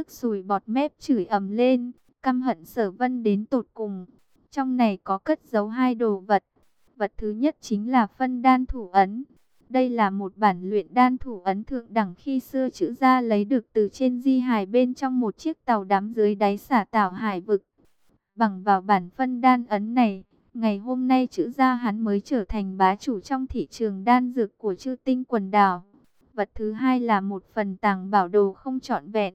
tức sùi bọt mép chửi ầm lên, căm hận sở vân đến tột cùng. Trong này có cất giấu hai đồ vật. Vật thứ nhất chính là phân đan thủ ấn. Đây là một bản luyện đan thủ ấn thượng đẳng khi xưa chữ gia lấy được từ trên di hải bên trong một chiếc tàu đắm dưới đáy xả tảo hải vực. Bằng vào bản phân đan ấn này, ngày hôm nay chữ gia hắn mới trở thành bá chủ trong thị trường đan dược của chư tinh quần đảo. Vật thứ hai là một phần tàng bảo đồ không trọn vẹn.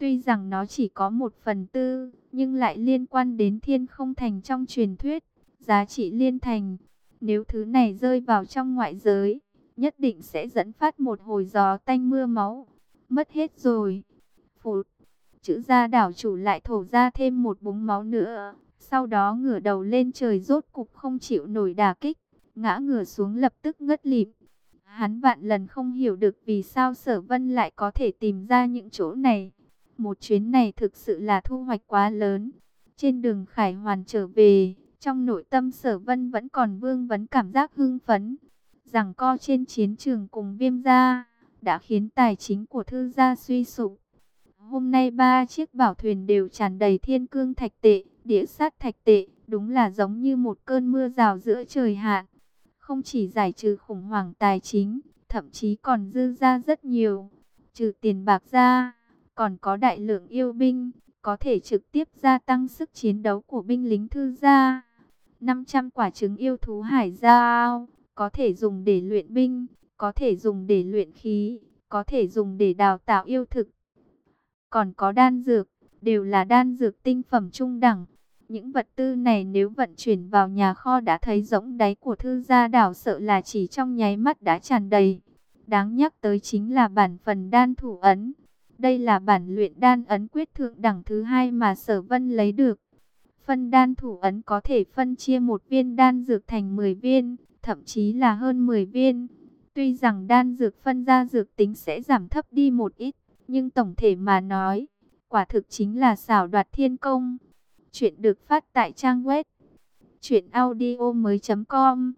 Tuy rằng nó chỉ có một phần tư, nhưng lại liên quan đến thiên không thành trong truyền thuyết, giá trị liên thành. Nếu thứ này rơi vào trong ngoại giới, nhất định sẽ dẫn phát một hồi gió tanh mưa máu. Mất hết rồi. Phụt. Chữ gia đảo chủ lại thổ ra thêm một búng máu nữa. Sau đó ngửa đầu lên trời rốt cục không chịu nổi đà kích. Ngã ngửa xuống lập tức ngất lịm. Hắn vạn lần không hiểu được vì sao sở vân lại có thể tìm ra những chỗ này. Một chuyến này thực sự là thu hoạch quá lớn. Trên đường Khải Hoàn trở về, trong nội tâm sở vân vẫn còn vương vấn cảm giác hưng phấn rằng co trên chiến trường cùng viêm gia, đã khiến tài chính của thư gia suy sụp. Hôm nay ba chiếc bảo thuyền đều tràn đầy thiên cương thạch tệ, đĩa sát thạch tệ, đúng là giống như một cơn mưa rào giữa trời hạn. Không chỉ giải trừ khủng hoảng tài chính, thậm chí còn dư ra rất nhiều. Trừ tiền bạc ra, còn có đại lượng yêu binh, có thể trực tiếp gia tăng sức chiến đấu của binh lính thư gia. 500 quả trứng yêu thú hải giao, có thể dùng để luyện binh, có thể dùng để luyện khí, có thể dùng để đào tạo yêu thực. Còn có đan dược, đều là đan dược tinh phẩm trung đẳng. Những vật tư này nếu vận chuyển vào nhà kho đã thấy rỗng đáy của thư gia đảo sợ là chỉ trong nháy mắt đã tràn đầy. Đáng nhắc tới chính là bản phần đan thủ ấn. Đây là bản luyện đan ấn quyết thượng đẳng thứ hai mà sở vân lấy được. Phân đan thủ ấn có thể phân chia một viên đan dược thành 10 viên, thậm chí là hơn 10 viên. Tuy rằng đan dược phân ra dược tính sẽ giảm thấp đi một ít, nhưng tổng thể mà nói, quả thực chính là xảo đoạt thiên công. Chuyện được phát tại trang web truyệnaudiomoi.com.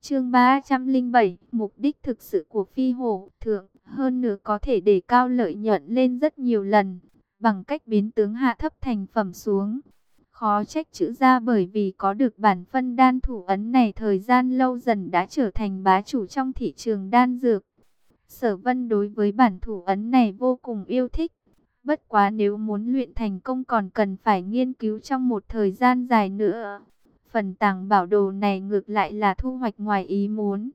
Chương 307, mục đích thực sự của phi hổ thượng, hơn nữa có thể để cao lợi nhuận lên rất nhiều lần, bằng cách biến tướng hạ thấp thành phẩm xuống. Khó trách chữ ra bởi vì có được bản phân đan thủ ấn này thời gian lâu dần đã trở thành bá chủ trong thị trường đan dược. Sở vân đối với bản thủ ấn này vô cùng yêu thích. Bất quá nếu muốn luyện thành công còn cần phải nghiên cứu trong một thời gian dài nữa. Phần tàng bảo đồ này ngược lại là thu hoạch ngoài ý muốn.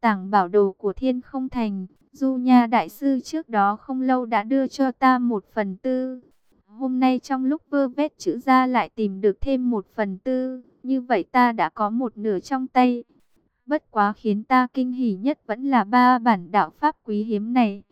Tàng bảo đồ của thiên không thành, Du Nha Đại Sư trước đó không lâu đã đưa cho ta một phần tư. Hôm nay trong lúc vơ vét chữ ra lại tìm được thêm một phần tư, như vậy ta đã có một nửa trong tay. Bất quá khiến ta kinh hỉ nhất vẫn là ba bản đạo pháp quý hiếm này.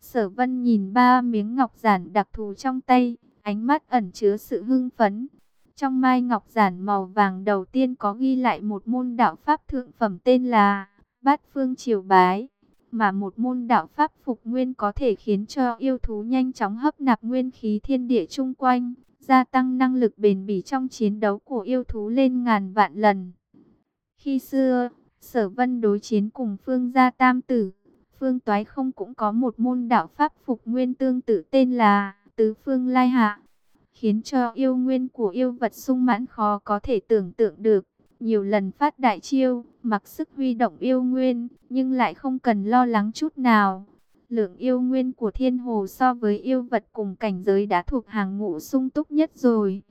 Sở vân nhìn ba miếng ngọc giản đặc thù trong tay, ánh mắt ẩn chứa sự hưng phấn. Trong mai ngọc giản màu vàng đầu tiên có ghi lại một môn đạo pháp thượng phẩm tên là Bát Phương Triều Bái mà một môn đạo pháp phục nguyên có thể khiến cho yêu thú nhanh chóng hấp nạp nguyên khí thiên địa chung quanh, gia tăng năng lực bền bỉ trong chiến đấu của yêu thú lên ngàn vạn lần. Khi xưa, Sở Vân đối chiến cùng Phương Gia Tam Tử, Phương Toái không cũng có một môn đạo pháp phục nguyên tương tự tên là Tứ Phương Lai Hạ, khiến cho yêu nguyên của yêu vật sung mãn khó có thể tưởng tượng được nhiều lần phát đại chiêu, mặc sức huy động yêu nguyên, nhưng lại không cần lo lắng chút nào. Lượng yêu nguyên của thiên hồ so với yêu vật cùng cảnh giới đã thuộc hàng ngũ sung túc nhất rồi.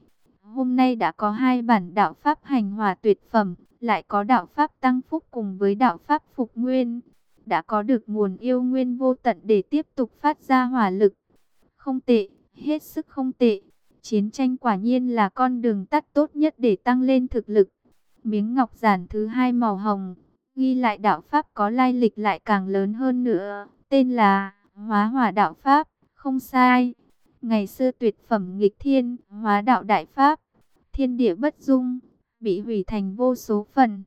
Hôm nay đã có hai bản đạo pháp hành hòa tuyệt phẩm, lại có đạo pháp tăng phúc cùng với đạo pháp phục nguyên. Đã có được nguồn yêu nguyên vô tận để tiếp tục phát ra hỏa lực. Không tệ, hết sức không tệ. Chiến tranh quả nhiên là con đường tắt tốt nhất để tăng lên thực lực. Miếng ngọc giản thứ hai màu hồng, ghi lại đạo Pháp có lai lịch lại càng lớn hơn nữa, tên là Hóa Hỏa Đạo Pháp, không sai. Ngày xưa tuyệt phẩm nghịch thiên, hóa đạo đại Pháp, thiên địa bất dung, bị hủy thành vô số phần.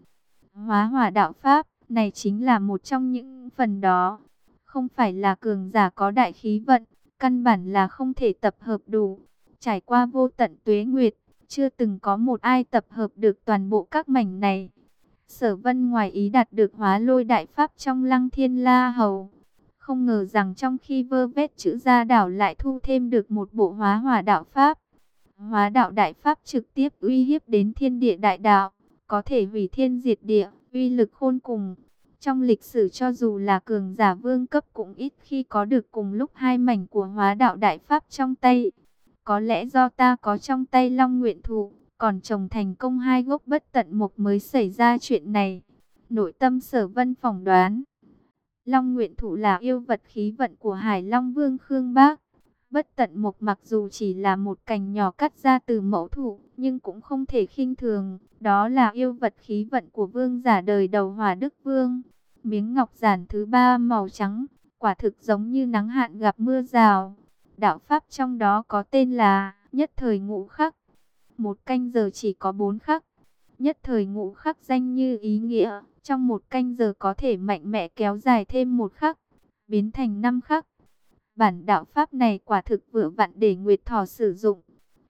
Hóa hỏa đạo Pháp, này chính là một trong những phần đó. Không phải là cường giả có đại khí vận, căn bản là không thể tập hợp đủ. Trải qua vô tận tuế nguyệt, chưa từng có một ai tập hợp được toàn bộ các mảnh này. Sở vân ngoài ý đạt được hóa lôi đại pháp trong lăng thiên la hầu. Không ngờ rằng trong khi vơ vét chữ gia đảo lại thu thêm được một bộ hóa hỏa đạo Pháp. Hóa đạo đại Pháp trực tiếp uy hiếp đến thiên địa đại đạo, có thể hủy thiên diệt địa, uy lực khôn cùng. Trong lịch sử cho dù là cường giả vương cấp cũng ít khi có được cùng lúc hai mảnh của hóa đạo đại Pháp trong tay. Có lẽ do ta có trong tay Long Nguyện Thụ, còn trồng thành công hai gốc bất tận mục mới xảy ra chuyện này. Nội tâm sở vân phỏng đoán. Long Nguyện Thụ là yêu vật khí vận của Hải Long Vương Khương Bác. Bất tận mục mặc dù chỉ là một cành nhỏ cắt ra từ mẫu thụ, nhưng cũng không thể khinh thường. Đó là yêu vật khí vận của vương giả đời đầu Hòa Đức Vương. Miếng ngọc giản thứ ba màu trắng, quả thực giống như nắng hạn gặp mưa rào. Đạo Pháp trong đó có tên là Nhất Thời Ngũ Khắc. Một canh giờ chỉ có bốn khắc. Nhất Thời Ngũ Khắc danh như ý nghĩa, trong một canh giờ có thể mạnh mẽ kéo dài thêm một khắc, biến thành năm khắc. Bản đạo Pháp này quả thực vừa vặn để Nguyệt Thỏ sử dụng.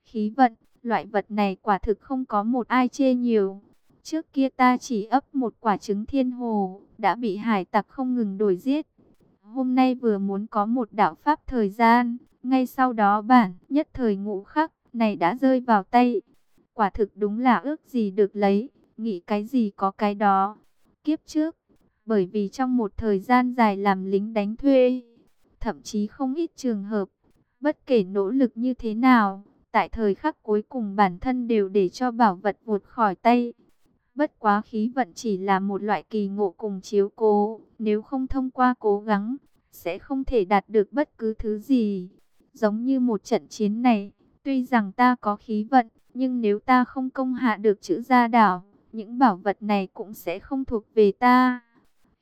Khí vận, loại vật này quả thực không có một ai chê nhiều. Trước kia ta chỉ ấp một quả trứng thiên hồ, đã bị hải tặc không ngừng đuổi giết. Hôm nay vừa muốn có một đạo Pháp thời gian, ngay sau đó bản nhất thời ngũ khắc này đã rơi vào tay. Quả thực đúng là ước gì được lấy, nghĩ cái gì có cái đó. Kiếp trước, bởi vì trong một thời gian dài làm lính đánh thuê, thậm chí không ít trường hợp, bất kể nỗ lực như thế nào, tại thời khắc cuối cùng bản thân đều để cho bảo vật vụt khỏi tay. Bất quá khí vận chỉ là một loại kỳ ngộ cùng chiếu cố, nếu không thông qua cố gắng, sẽ không thể đạt được bất cứ thứ gì. Giống như một trận chiến này, tuy rằng ta có khí vận, nhưng nếu ta không công hạ được chữ gia đảo, những bảo vật này cũng sẽ không thuộc về ta.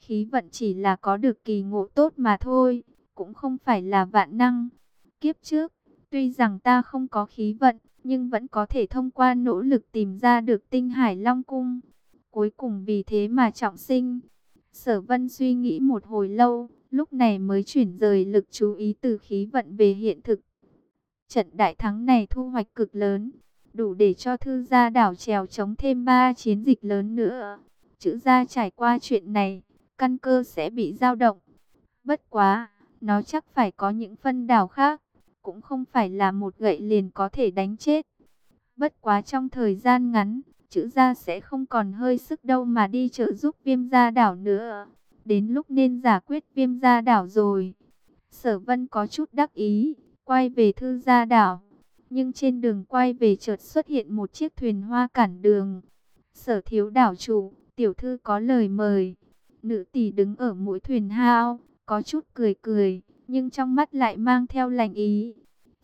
Khí vận chỉ là có được kỳ ngộ tốt mà thôi, cũng không phải là vạn năng. Kiếp trước, tuy rằng ta không có khí vận, nhưng vẫn có thể thông qua nỗ lực tìm ra được tinh hải long cung. Cuối cùng vì thế mà trọng sinh. Sở vân suy nghĩ một hồi lâu, lúc này mới chuyển rời lực chú ý từ khí vận về hiện thực. Trận đại thắng này thu hoạch cực lớn, đủ để cho thư gia đảo trèo chống thêm ba chiến dịch lớn nữa. Chữ gia trải qua chuyện này, căn cơ sẽ bị dao động. Bất quá, nó chắc phải có những phân đảo khác, cũng không phải là một gậy liền có thể đánh chết. Bất quá trong thời gian ngắn, chữ gia sẽ không còn hơi sức đâu mà đi trợ giúp viêm gia đảo nữa. Đến lúc nên giả quyết viêm gia đảo rồi. Sở vân có chút đắc ý, quay về thư gia đảo. Nhưng trên đường quay về chợt xuất hiện một chiếc thuyền hoa cản đường. Sở thiếu đảo chủ, tiểu thư có lời mời. Nữ tỷ đứng ở mũi thuyền hao, có chút cười cười, nhưng trong mắt lại mang theo lành ý.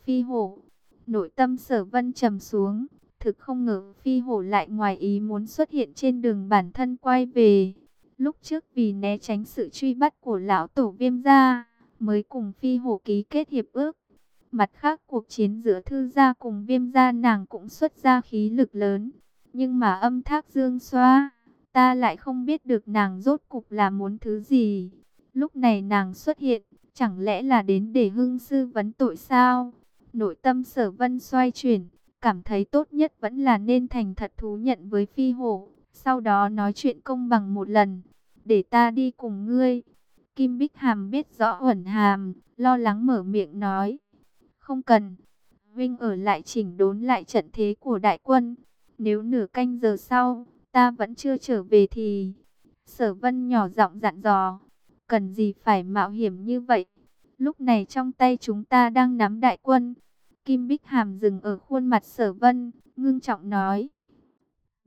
Phi hổ, nội tâm sở vân trầm xuống, thực không ngờ phi hổ lại ngoài ý muốn xuất hiện trên đường bản thân quay về. Lúc trước vì né tránh sự truy bắt của lão tổ viêm gia, mới cùng phi hổ ký kết hiệp ước. Mặt khác cuộc chiến giữa thư gia cùng viêm gia nàng cũng xuất ra khí lực lớn. Nhưng mà âm thác dương xoa, ta lại không biết được nàng rốt cục là muốn thứ gì. Lúc này nàng xuất hiện, chẳng lẽ là đến để hưng sư vấn tội sao? Nội tâm sở vân xoay chuyển, cảm thấy tốt nhất vẫn là nên thành thật thú nhận với phi hổ. Sau đó nói chuyện công bằng một lần, để ta đi cùng ngươi. Kim Bích Hàm biết rõ ẩn hàm, lo lắng mở miệng nói. Không cần, Vinh ở lại chỉnh đốn lại trận thế của đại quân. Nếu nửa canh giờ sau, ta vẫn chưa trở về thì... Sở vân nhỏ giọng dặn dò, cần gì phải mạo hiểm như vậy. Lúc này trong tay chúng ta đang nắm đại quân. Kim Bích Hàm dừng ở khuôn mặt sở vân, ngưng trọng nói.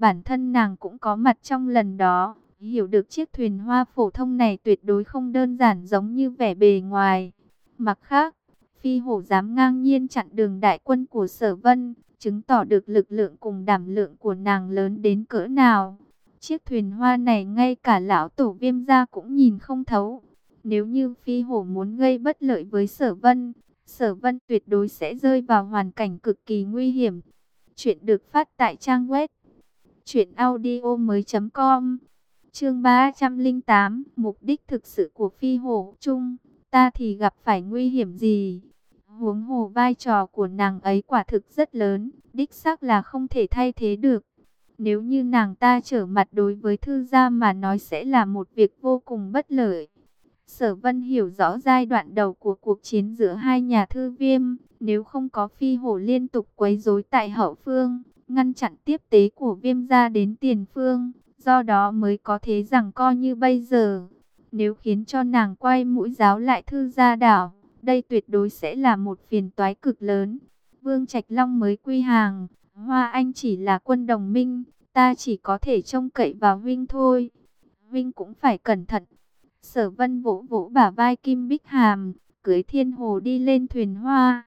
Bản thân nàng cũng có mặt trong lần đó, hiểu được chiếc thuyền hoa phổ thông này tuyệt đối không đơn giản giống như vẻ bề ngoài. Mặt khác, phi hổ dám ngang nhiên chặn đường đại quân của sở vân, chứng tỏ được lực lượng cùng đảm lượng của nàng lớn đến cỡ nào. Chiếc thuyền hoa này ngay cả lão tổ viêm gia cũng nhìn không thấu. Nếu như phi hổ muốn gây bất lợi với sở vân, sở vân tuyệt đối sẽ rơi vào hoàn cảnh cực kỳ nguy hiểm. Chuyện được phát tại trang web chuyểnaudio.com Chương 308 Mục đích thực sự của phi hổ chung, ta thì gặp phải nguy hiểm gì? Huống hồ vai trò của nàng ấy quả thực rất lớn, đích xác là không thể thay thế được. Nếu như nàng ta trở mặt đối với thư gia mà nói sẽ là một việc vô cùng bất lợi. Sở Vân hiểu rõ giai đoạn đầu của cuộc chiến giữa hai nhà thư viêm, nếu không có phi hổ liên tục quấy rối tại hậu phương, ngăn chặn tiếp tế của viêm gia đến tiền phương, do đó mới có thế rằng coi như bây giờ. Nếu khiến cho nàng quay mũi giáo lại thư gia đảo, đây tuyệt đối sẽ là một phiền toái cực lớn. Vương Trạch Long mới quy hàng, Hoa Anh chỉ là quân đồng minh, ta chỉ có thể trông cậy vào Vinh thôi. Vinh cũng phải cẩn thận. Sở Vân vỗ vỗ bả vai Kim Bích Hàm, cưới Thiên Hồ đi lên thuyền hoa.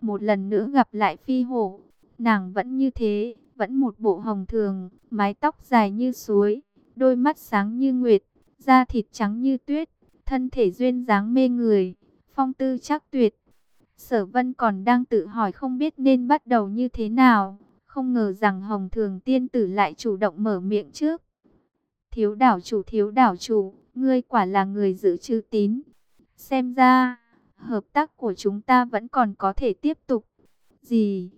Một lần nữa gặp lại Phi hồ nàng vẫn như thế, vẫn một bộ hồng thường, mái tóc dài như suối, đôi mắt sáng như nguyệt, da thịt trắng như tuyết, thân thể duyên dáng mê người, phong tư chắc tuyệt. Sở Vân còn đang tự hỏi không biết nên bắt đầu như thế nào, không ngờ rằng Hồng Thường Tiên Tử lại chủ động mở miệng trước. Thiếu đảo chủ thiếu đảo chủ, ngươi quả là người giữ chữ tín. Xem ra, hợp tác của chúng ta vẫn còn có thể tiếp tục. Gì?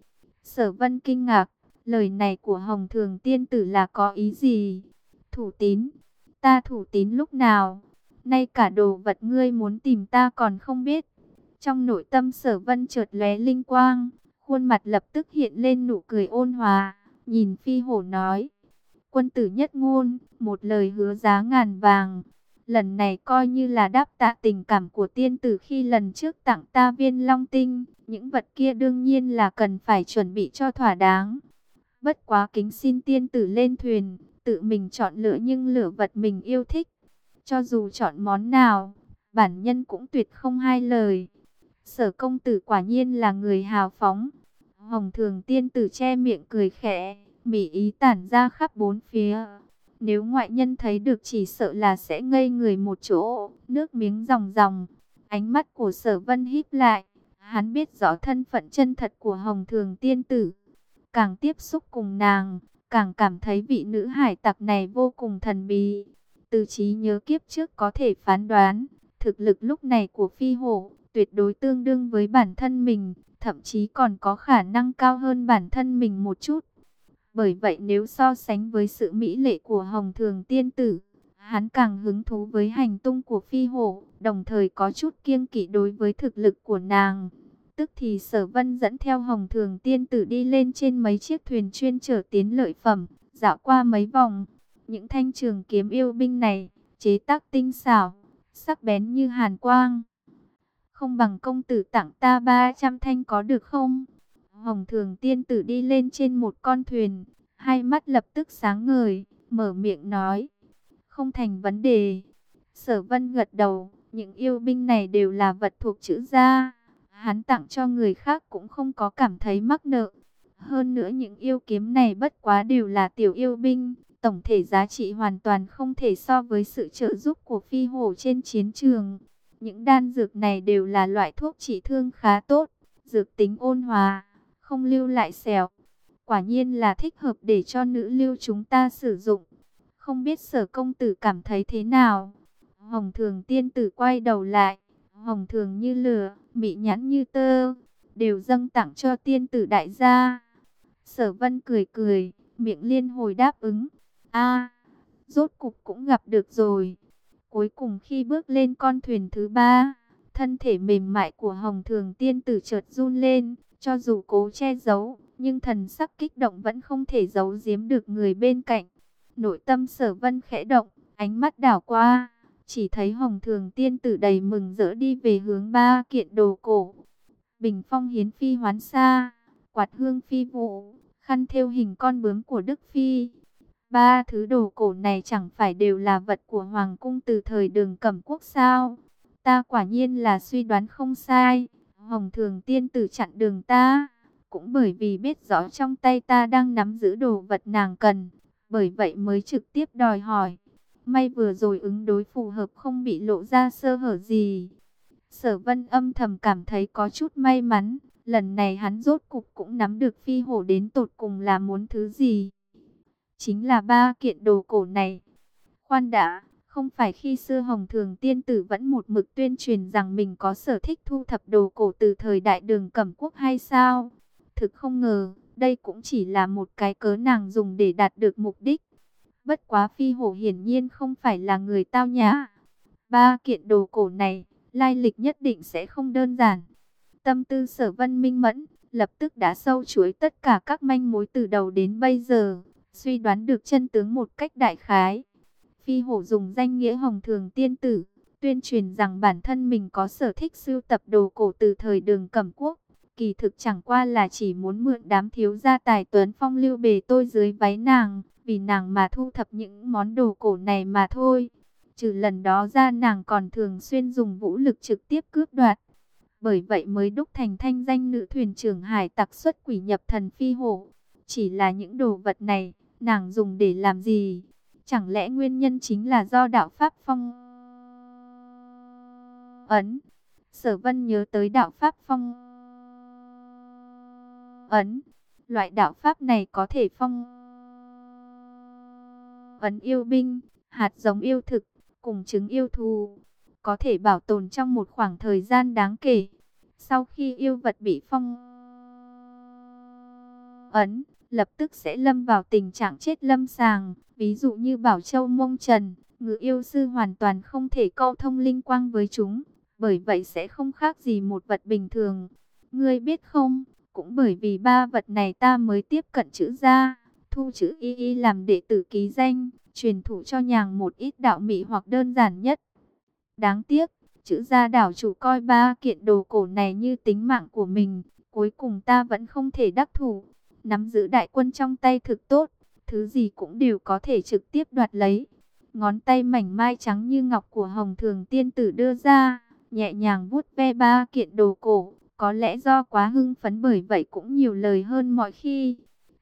Sở Vân kinh ngạc, lời này của Hồng Thường Tiên Tử là có ý gì? Thủ tín, ta thủ tín lúc nào? Nay cả đồ vật ngươi muốn tìm ta còn không biết. Trong nội tâm sở vân chợt lóe linh quang, khuôn mặt lập tức hiện lên nụ cười ôn hòa, nhìn phi hổ nói. Quân tử nhất ngôn, một lời hứa giá ngàn vàng. Lần này coi như là đáp tạ tình cảm của tiên tử khi lần trước tặng ta viên long tinh. Những vật kia đương nhiên là cần phải chuẩn bị cho thỏa đáng. Bất quá kính xin tiên tử lên thuyền, tự mình chọn lựa nhưng lựa vật mình yêu thích. Cho dù chọn món nào, bản nhân cũng tuyệt không hai lời. Sở công tử quả nhiên là người hào phóng. Hồng thường tiên tử che miệng cười khẽ, mỉ ý tản ra khắp bốn phía. Nếu ngoại nhân thấy được chỉ sợ là sẽ ngây người một chỗ, nước miếng ròng ròng. Ánh mắt của sở vân híp lại, hắn biết rõ thân phận chân thật của Hồng thường tiên tử. Càng tiếp xúc cùng nàng, càng cảm thấy vị nữ hải tặc này vô cùng thần bí. Từ trí nhớ kiếp trước có thể phán đoán, thực lực lúc này của phi hổ tuyệt đối tương đương với bản thân mình, thậm chí còn có khả năng cao hơn bản thân mình một chút. Bởi vậy nếu so sánh với sự mỹ lệ của Hồng Thường Tiên Tử, hắn càng hứng thú với hành tung của Phi Hổ, đồng thời có chút kiêng kỵ đối với thực lực của nàng. Tức thì Sở Vân dẫn theo Hồng Thường Tiên Tử đi lên trên mấy chiếc thuyền chuyên chở tiến lợi phẩm, dạo qua mấy vòng. Những thanh trường kiếm yêu binh này, chế tác tinh xảo, sắc bén như hàn quang không bằng công tử tặng ta 300 thanh có được không? Hồng thường tiên tử đi lên trên một con thuyền, hai mắt lập tức sáng ngời, mở miệng nói. Không thành vấn đề. Sở vân gật đầu, những yêu binh này đều là vật thuộc chữ gia. Hắn tặng cho người khác cũng không có cảm thấy mắc nợ. Hơn nữa những yêu kiếm này bất quá đều là tiểu yêu binh. Tổng thể giá trị hoàn toàn không thể so với sự trợ giúp của phi hổ trên chiến trường. Những đan dược này đều là loại thuốc trị thương khá tốt, dược tính ôn hòa, không lưu lại sẹo. Quả nhiên là thích hợp để cho nữ lưu chúng ta sử dụng. Không biết sở công tử cảm thấy thế nào? Hồng thường tiên tử quay đầu lại, hồng thường như lửa, mị nhãn như tơ, đều dâng tặng cho tiên tử đại gia. Sở vân cười cười, miệng liên hồi đáp ứng. a rốt cục cũng gặp được rồi. Cuối cùng khi bước lên con thuyền thứ ba, thân thể mềm mại của Hồng Thường Tiên Tử chợt run lên, cho dù cố che giấu, nhưng thần sắc kích động vẫn không thể giấu giếm được người bên cạnh. Nội tâm sở vân khẽ động, ánh mắt đảo qua, chỉ thấy Hồng Thường Tiên Tử đầy mừng rỡ đi về hướng ba kiện đồ cổ. Bình phong hiến phi hoán xa, quạt hương phi vụ, khăn thêu hình con bướm của Đức Phi, Ba thứ đồ cổ này chẳng phải đều là vật của Hoàng cung từ thời đường cẩm quốc sao? Ta quả nhiên là suy đoán không sai. Hồng thường tiên tử chặn đường ta. Cũng bởi vì biết rõ trong tay ta đang nắm giữ đồ vật nàng cần. Bởi vậy mới trực tiếp đòi hỏi. May vừa rồi ứng đối phù hợp không bị lộ ra sơ hở gì. Sở vân âm thầm cảm thấy có chút may mắn. Lần này hắn rốt cục cũng nắm được phi hổ đến tột cùng là muốn thứ gì chính là ba kiện đồ cổ này. Khoan đã, không phải khi xưa Hồng Thường Tiên Tử vẫn một mực tuyên truyền rằng mình có sở thích thu thập đồ cổ từ thời đại đường cẩm quốc hay sao? Thực không ngờ, đây cũng chỉ là một cái cớ nàng dùng để đạt được mục đích. Bất quá phi hổ hiển nhiên không phải là người tao nhã. Ba kiện đồ cổ này, lai lịch nhất định sẽ không đơn giản. Tâm tư sở vân minh mẫn, lập tức đã sâu chuối tất cả các manh mối từ đầu đến bây giờ, suy đoán được chân tướng một cách đại khái. Phi hổ dùng danh nghĩa hồng thường tiên tử, tuyên truyền rằng bản thân mình có sở thích sưu tập đồ cổ từ thời đường cẩm quốc. Kỳ thực chẳng qua là chỉ muốn mượn đám thiếu gia tài tuấn phong lưu bề tôi dưới váy nàng, vì nàng mà thu thập những món đồ cổ này mà thôi. Trừ lần đó ra nàng còn thường xuyên dùng vũ lực trực tiếp cướp đoạt. Bởi vậy mới đúc thành thanh danh nữ thuyền trưởng hải tặc xuất quỷ nhập thần phi hổ. Chỉ là những đồ vật này, nàng dùng để làm gì? Chẳng lẽ nguyên nhân chính là do đạo Pháp phong ấn? Sở vân nhớ tới đạo Pháp phong ấn. Loại đạo Pháp này có thể phong ấn yêu binh, hạt giống yêu thực, cùng trứng yêu thù, có thể bảo tồn trong một khoảng thời gian đáng kể. Sau khi yêu vật bị phong ấn, lập tức sẽ lâm vào tình trạng chết lâm sàng, ví dụ như Bảo Châu Mông Trần, ngự yêu sư hoàn toàn không thể câu thông linh quang với chúng, bởi vậy sẽ không khác gì một vật bình thường. Ngươi biết không, cũng bởi vì ba vật này ta mới tiếp cận chữ gia, thu chữ y y làm đệ tử ký danh, truyền thụ cho nhàng một ít đạo mị hoặc đơn giản nhất. Đáng tiếc, chữ gia đảo chủ coi ba kiện đồ cổ này như tính mạng của mình, cuối cùng ta vẫn không thể đắc thủ. Nắm giữ đại quân trong tay thực tốt, thứ gì cũng đều có thể trực tiếp đoạt lấy. Ngón tay mảnh mai trắng như ngọc của Hồng Thường Tiên Tử đưa ra, nhẹ nhàng vuốt ve ba kiện đồ cổ. Có lẽ do quá hưng phấn bởi vậy cũng nhiều lời hơn mọi khi.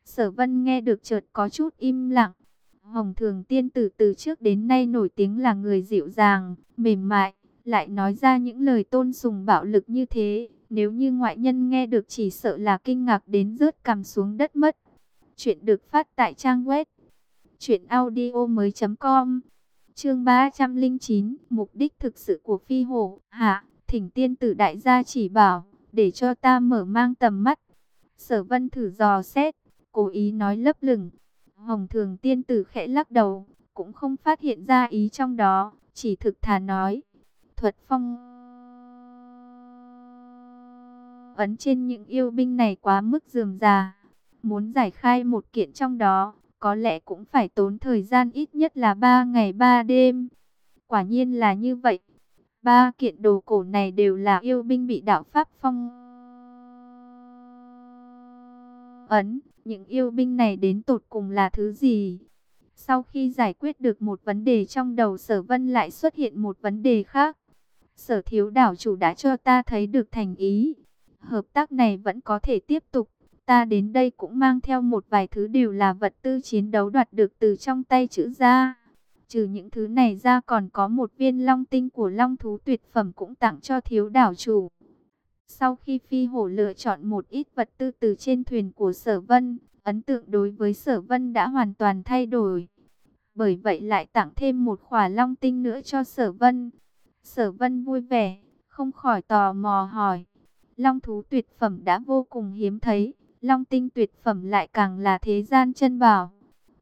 Sở Vân nghe được chợt có chút im lặng. Hồng Thường Tiên Tử từ trước đến nay nổi tiếng là người dịu dàng, mềm mại, lại nói ra những lời tôn sùng bạo lực như thế. Nếu như ngoại nhân nghe được chỉ sợ là kinh ngạc đến rớt cằm xuống đất mất. Chuyện được phát tại trang web truyệnaudiomoi.com. Chương 309, mục đích thực sự của Phi Hổ, hạ, Thỉnh tiên tử đại gia chỉ bảo, để cho ta mở mang tầm mắt. Sở Vân thử dò xét, cố ý nói lấp lửng. Hồng Thường tiên tử khẽ lắc đầu, cũng không phát hiện ra ý trong đó, chỉ thực thà nói: "Thuật phong ấn trên những yêu binh này quá mức dườm già. Muốn giải khai một kiện trong đó, có lẽ cũng phải tốn thời gian ít nhất là 3 ngày 3 đêm. Quả nhiên là như vậy. Ba kiện đồ cổ này đều là yêu binh bị đạo Pháp phong ấn. Những yêu binh này đến tột cùng là thứ gì? Sau khi giải quyết được một vấn đề trong đầu sở vân lại xuất hiện một vấn đề khác. Sở thiếu đảo chủ đã cho ta thấy được thành ý. Hợp tác này vẫn có thể tiếp tục. Ta đến đây cũng mang theo một vài thứ đều là vật tư chiến đấu đoạt được từ trong tay chữ gia. Trừ những thứ này ra còn có một viên long tinh của long thú tuyệt phẩm cũng tặng cho thiếu đảo chủ. Sau khi phi hổ lựa chọn một ít vật tư từ trên thuyền của sở vân, ấn tượng đối với sở vân đã hoàn toàn thay đổi. Bởi vậy lại tặng thêm một khỏa long tinh nữa cho sở vân. Sở vân vui vẻ, không khỏi tò mò hỏi. Long thú tuyệt phẩm đã vô cùng hiếm thấy, long tinh tuyệt phẩm lại càng là thế gian chân bảo.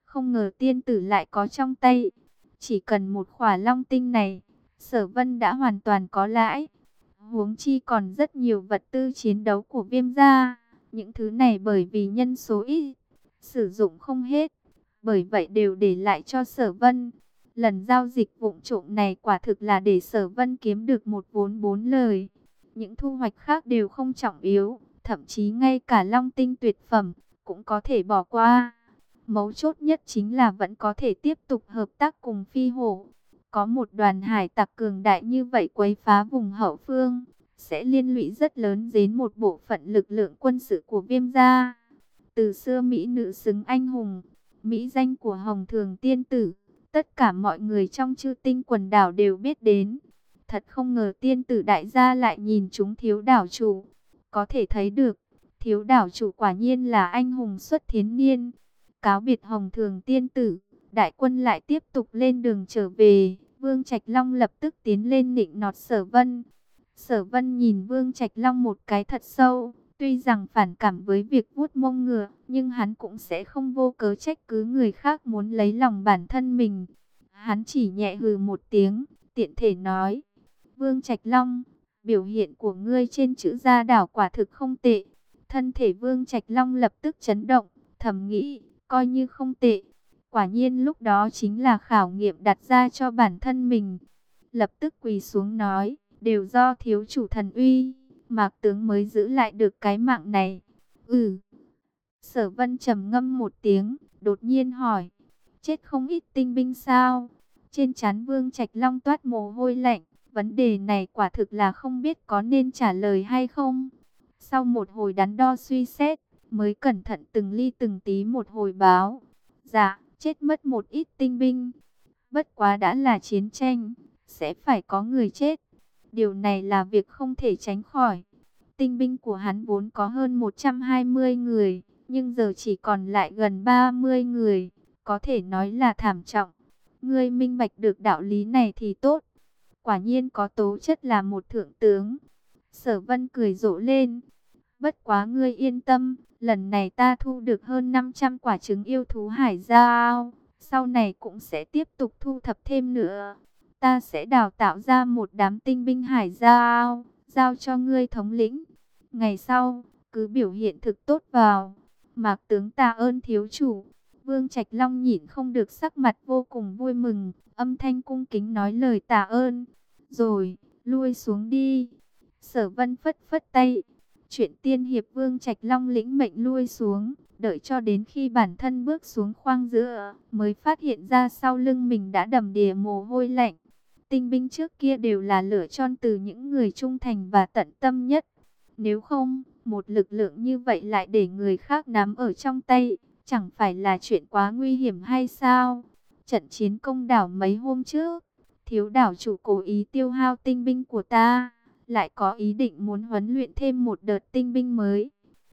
Không ngờ tiên tử lại có trong tay. Chỉ cần một khỏa long tinh này, sở vân đã hoàn toàn có lãi. Huống chi còn rất nhiều vật tư chiến đấu của viêm gia. Những thứ này bởi vì nhân số ít, sử dụng không hết. Bởi vậy đều để lại cho sở vân. Lần giao dịch vụng trộm này quả thực là để sở vân kiếm được một vốn bốn lời. Những thu hoạch khác đều không trọng yếu, thậm chí ngay cả long tinh tuyệt phẩm cũng có thể bỏ qua. Mấu chốt nhất chính là vẫn có thể tiếp tục hợp tác cùng phi hổ. Có một đoàn hải tặc cường đại như vậy quấy phá vùng hậu phương, sẽ liên lụy rất lớn đến một bộ phận lực lượng quân sự của viêm gia. Từ xưa Mỹ nữ xứng anh hùng, Mỹ danh của Hồng Thường Tiên Tử, tất cả mọi người trong chư tinh quần đảo đều biết đến. Thật không ngờ tiên tử đại gia lại nhìn chúng thiếu đảo chủ. Có thể thấy được, thiếu đảo chủ quả nhiên là anh hùng xuất thiến niên. Cáo biệt hồng thường tiên tử, đại quân lại tiếp tục lên đường trở về. Vương Trạch Long lập tức tiến lên nịnh nọt sở vân. Sở vân nhìn Vương Trạch Long một cái thật sâu. Tuy rằng phản cảm với việc vuốt mông ngựa, nhưng hắn cũng sẽ không vô cớ trách cứ người khác muốn lấy lòng bản thân mình. Hắn chỉ nhẹ hừ một tiếng, tiện thể nói, Vương Trạch Long, biểu hiện của ngươi trên chữ gia đảo quả thực không tệ. Thân thể Vương Trạch Long lập tức chấn động, thầm nghĩ, coi như không tệ. Quả nhiên lúc đó chính là khảo nghiệm đặt ra cho bản thân mình. Lập tức quỳ xuống nói, đều do thiếu chủ thần uy, mạc tướng mới giữ lại được cái mạng này. Ừ. Sở vân trầm ngâm một tiếng, đột nhiên hỏi, chết không ít tinh binh sao? Trên chán vương trạch long toát mồ hôi lạnh, vấn đề này quả thực là không biết có nên trả lời hay không. Sau một hồi đắn đo suy xét, mới cẩn thận từng ly từng tí một hồi báo. Dạ, chết mất một ít tinh binh. Bất quá đã là chiến tranh, sẽ phải có người chết. Điều này là việc không thể tránh khỏi. Tinh binh của hắn vốn có hơn 120 người, nhưng giờ chỉ còn lại gần 30 người, có thể nói là thảm trọng. Ngươi minh bạch được đạo lý này thì tốt. Quả nhiên có tố chất là một thượng tướng. Sở vân cười rộ lên. Bất quá ngươi yên tâm, lần này ta thu được hơn 500 quả trứng yêu thú hải giao. Sau này cũng sẽ tiếp tục thu thập thêm nữa. Ta sẽ đào tạo ra một đám tinh binh hải giao, giao cho ngươi thống lĩnh. Ngày sau, cứ biểu hiện thực tốt vào. Mạc tướng ta ơn thiếu chủ. Vương Trạch Long nhịn không được sắc mặt vô cùng vui mừng, âm thanh cung kính nói lời tạ ơn. Rồi, lui xuống đi. Sở vân phất phất tay. Chuyện tiên hiệp Vương Trạch Long lĩnh mệnh lui xuống, đợi cho đến khi bản thân bước xuống khoang giữa, mới phát hiện ra sau lưng mình đã đầm đìa mồ hôi lạnh. Tinh binh trước kia đều là lựa chọn từ những người trung thành và tận tâm nhất. Nếu không, một lực lượng như vậy lại để người khác nắm ở trong tay, chẳng phải là chuyện quá nguy hiểm hay sao? Trận chiến công đảo mấy hôm trước, thiếu đảo chủ cố ý tiêu hao tinh binh của ta, lại có ý định muốn huấn luyện thêm một đợt tinh binh mới.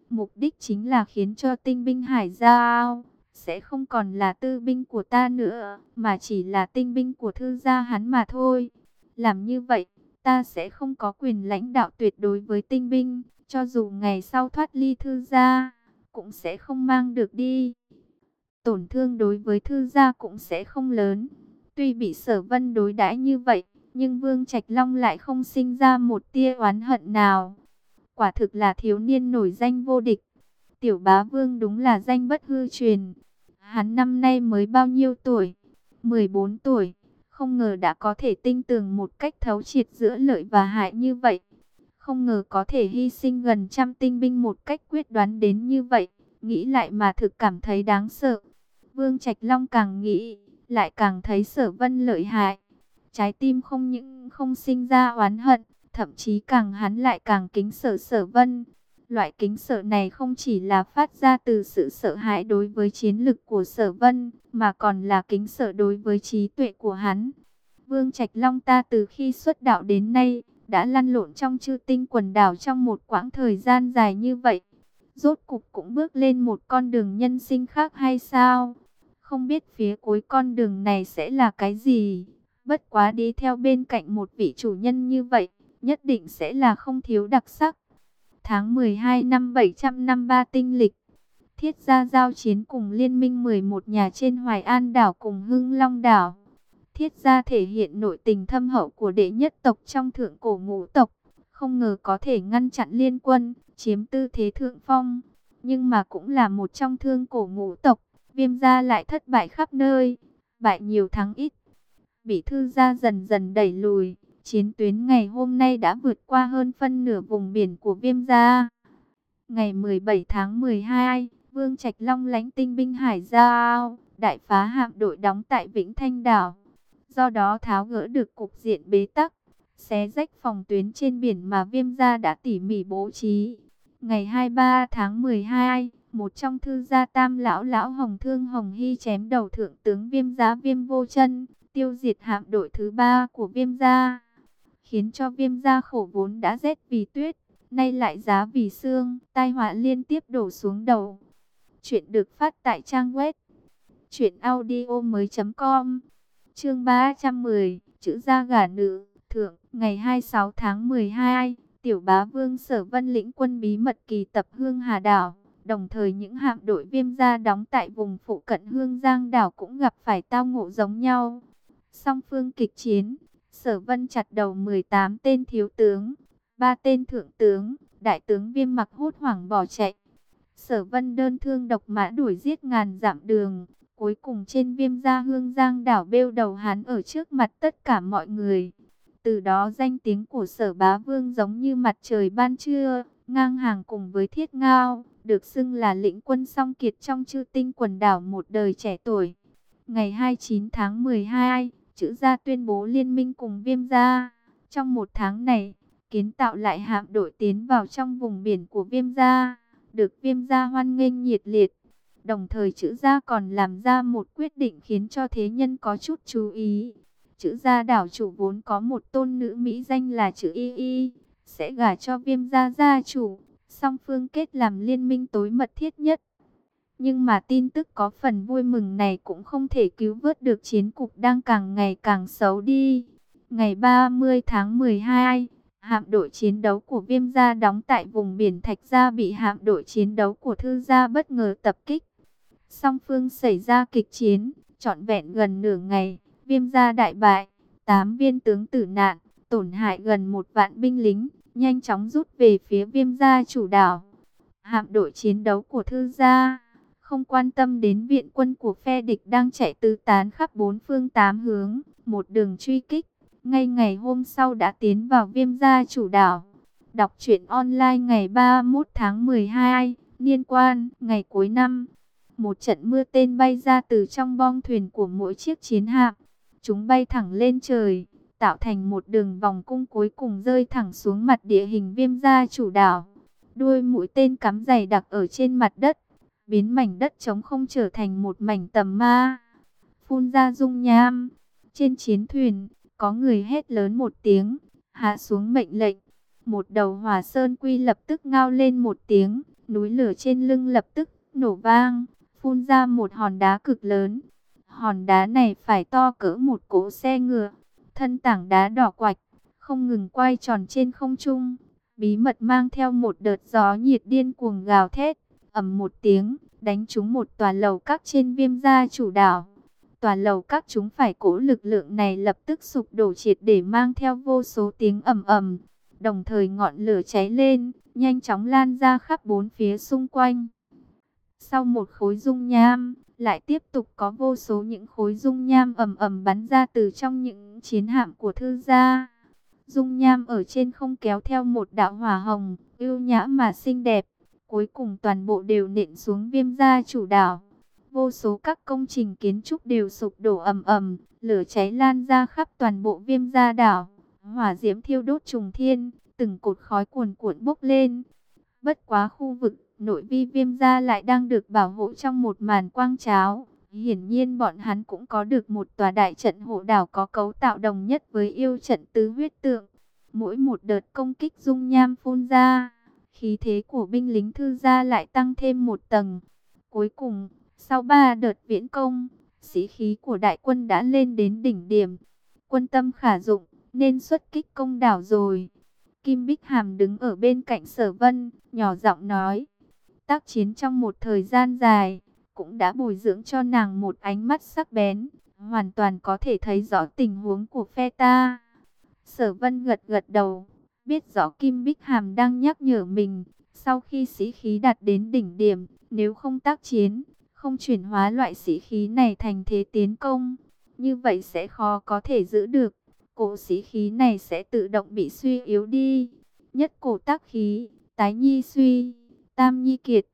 Mục đích chính là khiến cho tinh binh hải giao sẽ không còn là tư binh của ta nữa, mà chỉ là tinh binh của thư gia hắn mà thôi. Làm như vậy, ta sẽ không có quyền lãnh đạo tuyệt đối với tinh binh, cho dù ngày sau thoát ly thư gia, cũng sẽ không mang được đi. Tổn thương đối với thư gia cũng sẽ không lớn. Tuy bị sở vân đối đãi như vậy, nhưng Vương Trạch Long lại không sinh ra một tia oán hận nào. Quả thực là thiếu niên nổi danh vô địch. Tiểu bá vương đúng là danh bất hư truyền. Hắn năm nay mới bao nhiêu tuổi? 14 tuổi. Không ngờ đã có thể tinh tường một cách thấu triệt giữa lợi và hại như vậy. Không ngờ có thể hy sinh gần trăm tinh binh một cách quyết đoán đến như vậy. Nghĩ lại mà thực cảm thấy đáng sợ. Vương Trạch Long càng nghĩ, lại càng thấy sở vân lợi hại. Trái tim không những không sinh ra oán hận, thậm chí càng hắn lại càng kính sợ sở vân. Loại kính sợ này không chỉ là phát ra từ sự sợ hãi đối với chiến lực của sở vân, mà còn là kính sợ đối với trí tuệ của hắn. Vương Trạch Long ta từ khi xuất đạo đến nay, đã lăn lộn trong chư tinh quần đảo trong một quãng thời gian dài như vậy. Rốt cục cũng bước lên một con đường nhân sinh khác hay sao? Không biết phía cuối con đường này sẽ là cái gì? Bất quá đi theo bên cạnh một vị chủ nhân như vậy, nhất định sẽ là không thiếu đặc sắc. Tháng 12 năm 753 tinh lịch, thiết gia giao chiến cùng liên minh 11 nhà trên Hoài An đảo cùng Hưng Long đảo. Thiết gia thể hiện nội tình thâm hậu của đệ nhất tộc trong thượng cổ ngũ tộc, không ngờ có thể ngăn chặn liên quân, chiếm tư thế thượng phong, nhưng mà cũng là một trong thương cổ ngũ tộc, viêm gia lại thất bại khắp nơi, bại nhiều thắng ít, bị thư gia dần dần đẩy lùi. Chiến tuyến ngày hôm nay đã vượt qua hơn phân nửa vùng biển của viêm gia. Ngày 17 tháng 12, Vương Trạch Long lánh tinh binh Hải Giao, đại phá hạm đội đóng tại Vĩnh Thanh Đảo. Do đó tháo gỡ được cục diện bế tắc, xé rách phòng tuyến trên biển mà viêm gia đã tỉ mỉ bố trí. Ngày 23 tháng 12, một trong thư gia tam lão lão Hồng Thương Hồng Hy chém đầu thượng tướng viêm giá viêm vô chân, tiêu diệt hạm đội thứ ba của viêm gia khiến cho viêm gia khổ vốn đã rét vì tuyết, nay lại giá vì xương, tai họa liên tiếp đổ xuống đầu. Chuyện được phát tại trang web truyệnaudiomoi.com. Chương 310, chữ gia gả nữ, thượng, ngày 26 tháng 12, tiểu bá vương Sở Vân lĩnh quân bí mật kỳ tập Hương Hà đảo, đồng thời những hạm đội viêm gia đóng tại vùng phụ cận Hương Giang đảo cũng gặp phải tao ngộ giống nhau. Song phương kịch chiến, Sở Vân chặt đầu 18 tên thiếu tướng, ba tên thượng tướng, đại tướng Viêm Mặc hốt hoảng bỏ chạy. Sở Vân đơn thương độc mã đuổi giết ngàn dặm đường, cuối cùng trên Viêm gia Hương Giang đảo bêu đầu hắn ở trước mặt tất cả mọi người. Từ đó danh tiếng của Sở Bá Vương giống như mặt trời ban trưa, ngang hàng cùng với Thiết Ngao, được xưng là lĩnh quân song kiệt trong chư tinh quần đảo một đời trẻ tuổi. Ngày 29 tháng 12, chữ gia tuyên bố liên minh cùng viêm gia. Trong một tháng này, kiến tạo lại hạm đội tiến vào trong vùng biển của viêm gia, được viêm gia hoan nghênh nhiệt liệt. Đồng thời chữ gia còn làm ra một quyết định khiến cho thế nhân có chút chú ý. Chữ gia đảo chủ vốn có một tôn nữ Mỹ danh là chữ Y Y, sẽ gả cho viêm gia gia chủ, song phương kết làm liên minh tối mật thiết nhất. Nhưng mà tin tức có phần vui mừng này cũng không thể cứu vớt được chiến cục đang càng ngày càng xấu đi. Ngày 30 tháng 12, hạm đội chiến đấu của Viêm gia đóng tại vùng biển Thạch Gia bị hạm đội chiến đấu của Thư gia bất ngờ tập kích. Song phương xảy ra kịch chiến, trọn vẹn gần nửa ngày, Viêm gia đại bại, tám viên tướng tử nạn, tổn hại gần một vạn binh lính, nhanh chóng rút về phía Viêm gia chủ đảo. Hạm đội chiến đấu của Thư gia không quan tâm đến viện quân của phe địch đang chạy tứ tán khắp bốn phương tám hướng, một đường truy kích, ngay ngày hôm sau đã tiến vào viêm gia chủ đảo. Đọc truyện online ngày 31 tháng 12, liên quan, ngày cuối năm. Một trận mưa tên bay ra từ trong bong thuyền của mỗi chiếc chiến hạm. Chúng bay thẳng lên trời, tạo thành một đường vòng cung cuối cùng rơi thẳng xuống mặt địa hình viêm gia chủ đảo. Đuôi mũi tên cắm dày đặc ở trên mặt đất biến mảnh đất trống không trở thành một mảnh tầm ma. Phun ra dung nham. Trên chiến thuyền, có người hét lớn một tiếng, hạ xuống mệnh lệnh. Một đầu hỏa sơn quy lập tức ngao lên một tiếng, núi lửa trên lưng lập tức nổ vang, phun ra một hòn đá cực lớn. Hòn đá này phải to cỡ một cỗ xe ngựa, thân tảng đá đỏ quạch, không ngừng quay tròn trên không trung, bí mật mang theo một đợt gió nhiệt điên cuồng gào thét ầm một tiếng, đánh trúng một tòa lầu các trên viêm gia chủ đảo. Tòa lầu các chúng phải cố lực lượng này lập tức sụp đổ triệt để mang theo vô số tiếng ầm ầm. Đồng thời ngọn lửa cháy lên, nhanh chóng lan ra khắp bốn phía xung quanh. Sau một khối dung nham, lại tiếp tục có vô số những khối dung nham ầm ầm bắn ra từ trong những chiến hạm của thư gia. Dung nham ở trên không kéo theo một đạo hỏa hồng, ưu nhã mà xinh đẹp. Cuối cùng toàn bộ đều nện xuống viêm gia chủ đảo. Vô số các công trình kiến trúc đều sụp đổ ầm ầm, lửa cháy lan ra khắp toàn bộ viêm gia đảo. Hỏa diễm thiêu đốt trùng thiên, từng cột khói cuồn cuộn bốc lên. Bất quá khu vực nội vi viêm gia lại đang được bảo hộ trong một màn quang cháo. Hiển nhiên bọn hắn cũng có được một tòa đại trận hộ đảo có cấu tạo đồng nhất với yêu trận tứ huyết tượng. Mỗi một đợt công kích dung nham phun ra khí thế của binh lính thư gia lại tăng thêm một tầng. Cuối cùng, sau ba đợt viễn công, sĩ khí của đại quân đã lên đến đỉnh điểm. Quân tâm khả dụng, nên xuất kích công đảo rồi. Kim Bích Hàm đứng ở bên cạnh sở vân, nhỏ giọng nói. Tác chiến trong một thời gian dài, cũng đã bồi dưỡng cho nàng một ánh mắt sắc bén, hoàn toàn có thể thấy rõ tình huống của phe ta. Sở vân gật gật đầu, biết rõ Kim Bích Hàm đang nhắc nhở mình, sau khi sĩ khí đạt đến đỉnh điểm, nếu không tác chiến, không chuyển hóa loại sĩ khí này thành thế tiến công, như vậy sẽ khó có thể giữ được. Cổ sĩ khí này sẽ tự động bị suy yếu đi. Nhất cổ tác khí, tái nhi suy, tam nhi kiệt.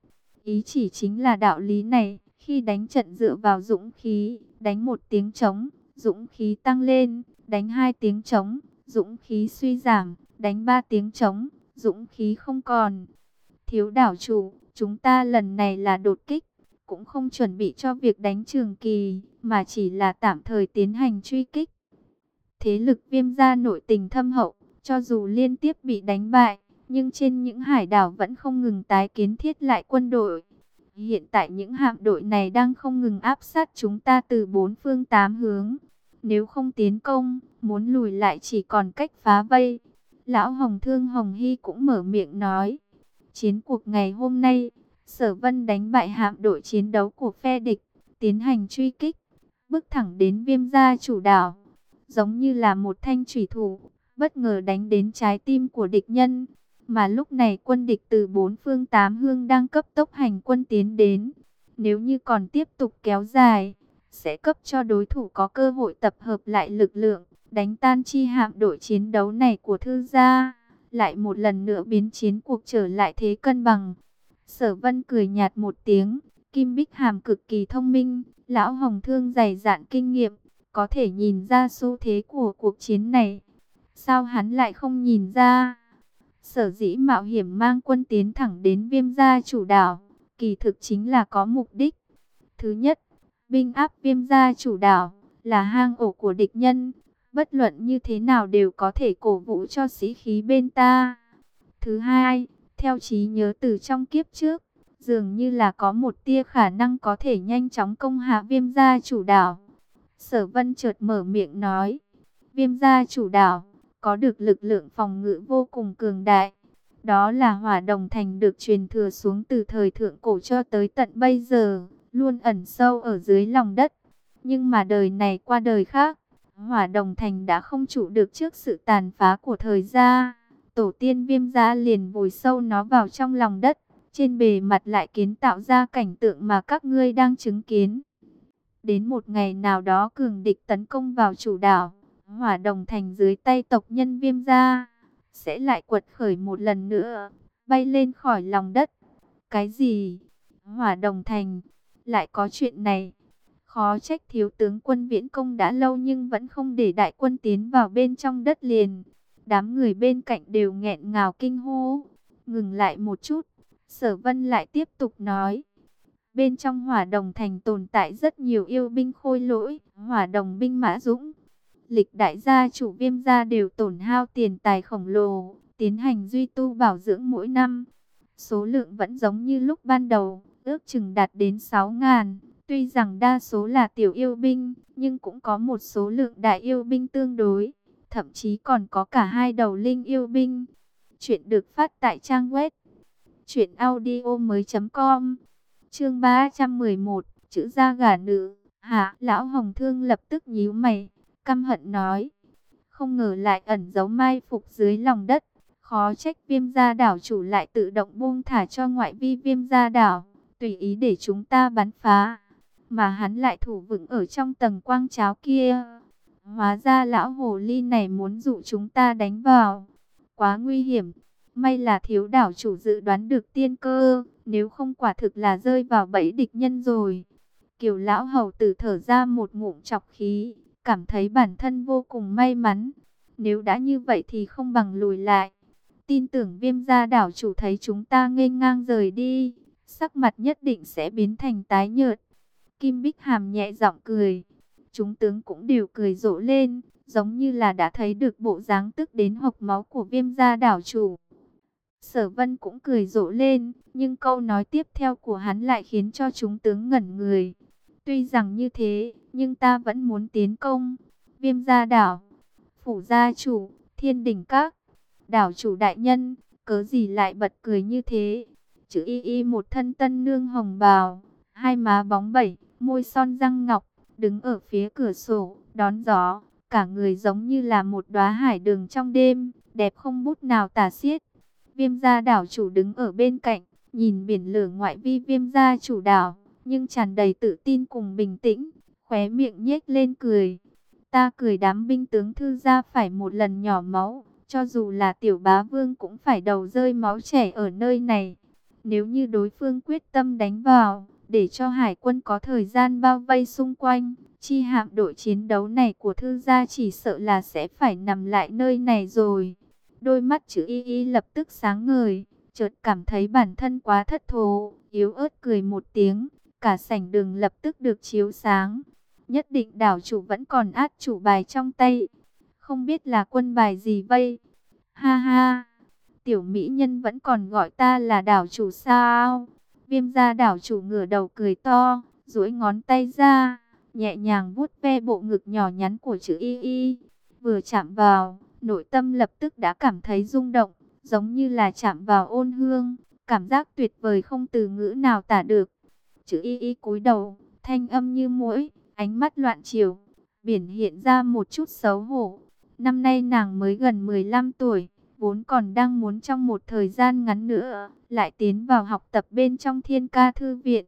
Ý chỉ chính là đạo lý này, khi đánh trận dựa vào dũng khí, đánh một tiếng trống, dũng khí tăng lên, đánh hai tiếng trống, dũng khí suy giảm đánh ba tiếng trống, dũng khí không còn. Thiếu đảo chủ, chúng ta lần này là đột kích, cũng không chuẩn bị cho việc đánh trường kỳ, mà chỉ là tạm thời tiến hành truy kích. Thế lực viêm gia nội tình thâm hậu, cho dù liên tiếp bị đánh bại, nhưng trên những hải đảo vẫn không ngừng tái kiến thiết lại quân đội. Hiện tại những hạm đội này đang không ngừng áp sát chúng ta từ bốn phương tám hướng. Nếu không tiến công, muốn lùi lại chỉ còn cách phá vây. Lão Hồng Thương Hồng Hy cũng mở miệng nói. Chiến cuộc ngày hôm nay, Sở Vân đánh bại hạm đội chiến đấu của phe địch, tiến hành truy kích, bước thẳng đến viêm gia chủ đảo. giống như là một thanh thủy thủ, bất ngờ đánh đến trái tim của địch nhân. Mà lúc này quân địch từ bốn phương tám hương đang cấp tốc hành quân tiến đến. Nếu như còn tiếp tục kéo dài, sẽ cấp cho đối thủ có cơ hội tập hợp lại lực lượng, đánh tan chi hạm đội chiến đấu này của thư gia, lại một lần nữa biến chiến cuộc trở lại thế cân bằng. Sở Vân cười nhạt một tiếng, Kim Bích Hàm cực kỳ thông minh, lão Hồng Thương dày dạn kinh nghiệm, có thể nhìn ra xu thế của cuộc chiến này. Sao hắn lại không nhìn ra? Sở dĩ mạo hiểm mang quân tiến thẳng đến viêm gia chủ đảo, kỳ thực chính là có mục đích. Thứ nhất, binh áp viêm gia chủ đảo, là hang ổ của địch nhân, bất luận như thế nào đều có thể cổ vũ cho sĩ khí bên ta. Thứ hai, theo trí nhớ từ trong kiếp trước, dường như là có một tia khả năng có thể nhanh chóng công hạ viêm gia chủ đảo. Sở vân chợt mở miệng nói, viêm gia chủ đảo, có được lực lượng phòng ngự vô cùng cường đại. Đó là hỏa đồng thành được truyền thừa xuống từ thời thượng cổ cho tới tận bây giờ, luôn ẩn sâu ở dưới lòng đất. Nhưng mà đời này qua đời khác, hỏa đồng thành đã không trụ được trước sự tàn phá của thời gia. Tổ tiên viêm gia liền vùi sâu nó vào trong lòng đất, trên bề mặt lại kiến tạo ra cảnh tượng mà các ngươi đang chứng kiến. Đến một ngày nào đó cường địch tấn công vào chủ đảo, hỏa đồng thành dưới tay tộc nhân viêm gia, sẽ lại quật khởi một lần nữa, bay lên khỏi lòng đất. Cái gì? Hỏa đồng thành, lại có chuyện này. Khó trách thiếu tướng quân viễn công đã lâu nhưng vẫn không để đại quân tiến vào bên trong đất liền. Đám người bên cạnh đều nghẹn ngào kinh hô. Ngừng lại một chút, sở vân lại tiếp tục nói. Bên trong hỏa đồng thành tồn tại rất nhiều yêu binh khôi lỗi, hỏa đồng binh mã dũng. Lịch đại gia chủ viêm gia đều tổn hao tiền tài khổng lồ, tiến hành duy tu bảo dưỡng mỗi năm. Số lượng vẫn giống như lúc ban đầu, ước chừng đạt đến 6.000. Tuy rằng đa số là tiểu yêu binh, nhưng cũng có một số lượng đại yêu binh tương đối. Thậm chí còn có cả hai đầu linh yêu binh. Chuyện được phát tại trang web truyệnaudiomoi.com. Chương 311, chữ gia gả nữ. Hạ, lão Hồng Thương lập tức nhíu mày, căm hận nói: "Không ngờ lại ẩn giấu mai phục dưới lòng đất, khó trách Viêm gia đảo chủ lại tự động buông thả cho ngoại vi Viêm gia đảo, tùy ý để chúng ta bắn phá." mà hắn lại thủ vững ở trong tầng quang cháo kia. Hóa ra lão hồ ly này muốn dụ chúng ta đánh vào. Quá nguy hiểm. May là thiếu đảo chủ dự đoán được tiên cơ, nếu không quả thực là rơi vào bẫy địch nhân rồi. Kiều lão hầu tử thở ra một ngụm chọc khí, cảm thấy bản thân vô cùng may mắn. Nếu đã như vậy thì không bằng lùi lại. Tin tưởng viêm gia đảo chủ thấy chúng ta ngây ngang rời đi, sắc mặt nhất định sẽ biến thành tái nhợt. Kim Bích Hàm nhẹ giọng cười. Chúng tướng cũng đều cười rộ lên, giống như là đã thấy được bộ dáng tức đến hộc máu của viêm gia đảo chủ. Sở Vân cũng cười rộ lên, nhưng câu nói tiếp theo của hắn lại khiến cho chúng tướng ngẩn người. Tuy rằng như thế, nhưng ta vẫn muốn tiến công. Viêm gia đảo, phủ gia chủ, thiên đỉnh các, đảo chủ đại nhân, cớ gì lại bật cười như thế? Chữ y y một thân tân nương hồng bào, hai má bóng bẩy, môi son răng ngọc, đứng ở phía cửa sổ, đón gió, cả người giống như là một đóa hải đường trong đêm, đẹp không bút nào tả xiết. Viêm gia đảo chủ đứng ở bên cạnh, nhìn biển lửa ngoại vi viêm gia chủ đảo, nhưng tràn đầy tự tin cùng bình tĩnh, khóe miệng nhếch lên cười. Ta cười đám binh tướng thư gia phải một lần nhỏ máu, cho dù là tiểu bá vương cũng phải đầu rơi máu chảy ở nơi này. Nếu như đối phương quyết tâm đánh vào, để cho hải quân có thời gian bao vây xung quanh. Chi hạm đội chiến đấu này của thư gia chỉ sợ là sẽ phải nằm lại nơi này rồi. Đôi mắt chữ y y lập tức sáng ngời, chợt cảm thấy bản thân quá thất thố, yếu ớt cười một tiếng, cả sảnh đường lập tức được chiếu sáng. Nhất định đảo chủ vẫn còn át chủ bài trong tay, không biết là quân bài gì vây. Ha ha, tiểu mỹ nhân vẫn còn gọi ta là đảo chủ sao? Viêm gia đảo chủ ngửa đầu cười to, duỗi ngón tay ra, nhẹ nhàng vuốt ve bộ ngực nhỏ nhắn của chữ y y. Vừa chạm vào, nội tâm lập tức đã cảm thấy rung động, giống như là chạm vào ôn hương, cảm giác tuyệt vời không từ ngữ nào tả được. Chữ y y cúi đầu, thanh âm như mũi, ánh mắt loạn chiều, biển hiện ra một chút xấu hổ. Năm nay nàng mới gần 15 tuổi, vốn còn đang muốn trong một thời gian ngắn nữa, lại tiến vào học tập bên trong thiên ca thư viện.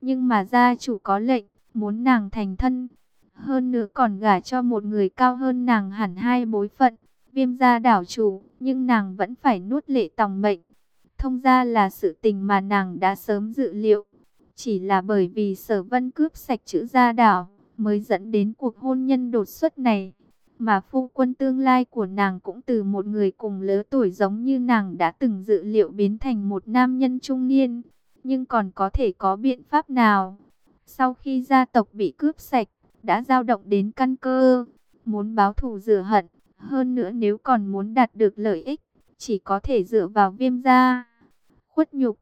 Nhưng mà gia chủ có lệnh, muốn nàng thành thân, hơn nữa còn gả cho một người cao hơn nàng hẳn hai bối phận, viêm gia đảo chủ, nhưng nàng vẫn phải nuốt lệ tòng mệnh. Thông ra là sự tình mà nàng đã sớm dự liệu, chỉ là bởi vì sở vân cướp sạch chữ gia đảo, mới dẫn đến cuộc hôn nhân đột xuất này. Mà phu quân tương lai của nàng cũng từ một người cùng lứa tuổi giống như nàng đã từng dự liệu biến thành một nam nhân trung niên. Nhưng còn có thể có biện pháp nào? Sau khi gia tộc bị cướp sạch, đã dao động đến căn cơ, muốn báo thù rửa hận. Hơn nữa nếu còn muốn đạt được lợi ích, chỉ có thể dựa vào viêm gia. Khuất nhục,